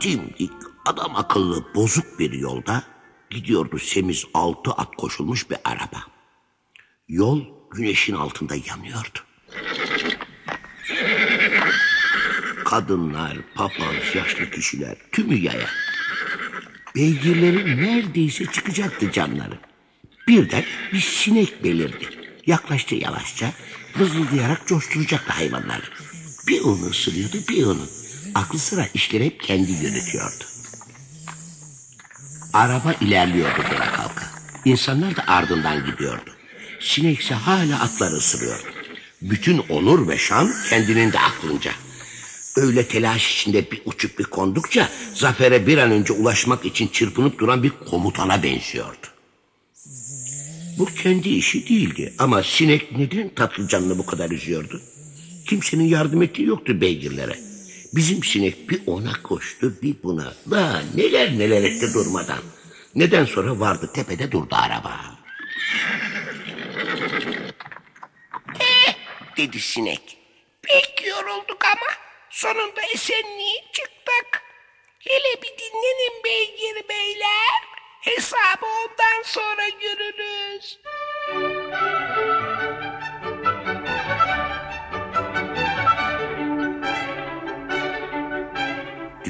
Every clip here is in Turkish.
dimdik, adam akıllı bozuk bir yolda gidiyordu semiz altı at koşulmuş bir araba. Yol güneşin altında yanıyordu. Kadınlar, papaz, yaşlı kişiler tümü yaya. Beygirlerin neredeyse çıkacaktı canları. Birden bir sinek belirdi. Yaklaştı yavaşça, vızıldayarak coşturacaktı hayvanları. Bir onu ısırıyordu, bir onu. Aklı sıra işleri hep kendi yönetiyordu. Araba ilerliyordu buna kalka. İnsanlar da ardından gidiyordu. Sinekse hala atları ısırıyordu. Bütün onur ve şan kendinin de aklınca. Öyle telaş içinde bir uçup bir kondukça zafere bir an önce ulaşmak için çırpınıp duran bir komutana benziyordu. Bu kendi işi değildi ama sinek neden tatlı canını bu kadar üzüyordu? Kimsenin yardım ettiği yoktu beygirlere. Bizim sinek bir ona koştu bir buna. Daha neler neler etti durmadan. Neden sonra vardı tepede durdu araba. Eh dedi sinek. Pek yorulduk ama sonunda esenliğe çıktık. Hele bir dinlenin beygir beyler. Hesabı ondan sonra görürüz.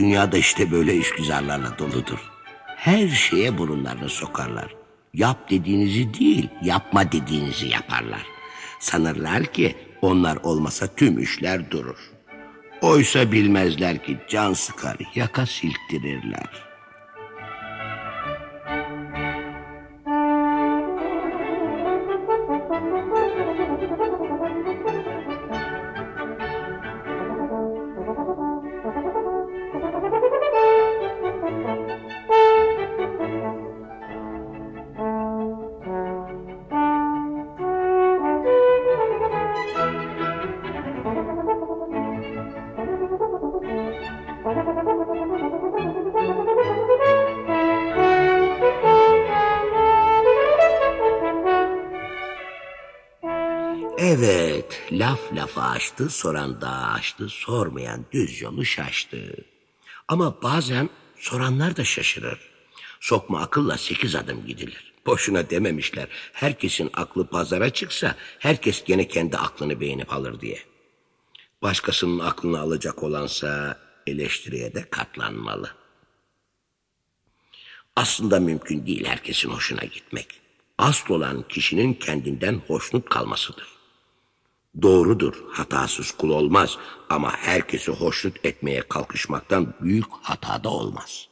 Dünyada işte böyle işgüzarlarla doludur. Her şeye burunlarını sokarlar. Yap dediğinizi değil, yapma dediğinizi yaparlar. Sanırlar ki onlar olmasa tüm işler durur. Oysa bilmezler ki can sıkar, yaka silktirirler. Evet, laf lafa açtı, soran dağı açtı, sormayan düz yolu şaştı. Ama bazen soranlar da şaşırır. Sokma akılla sekiz adım gidilir. Boşuna dememişler. Herkesin aklı pazara çıksa herkes gene kendi aklını beğenip alır diye. Başkasının aklını alacak olansa eleştiriye de katlanmalı. Aslında mümkün değil herkesin hoşuna gitmek. Asıl olan kişinin kendinden hoşnut kalmasıdır. Doğrudur, hatasız kul olmaz ama herkesi hoşnut etmeye kalkışmaktan büyük hata da olmaz.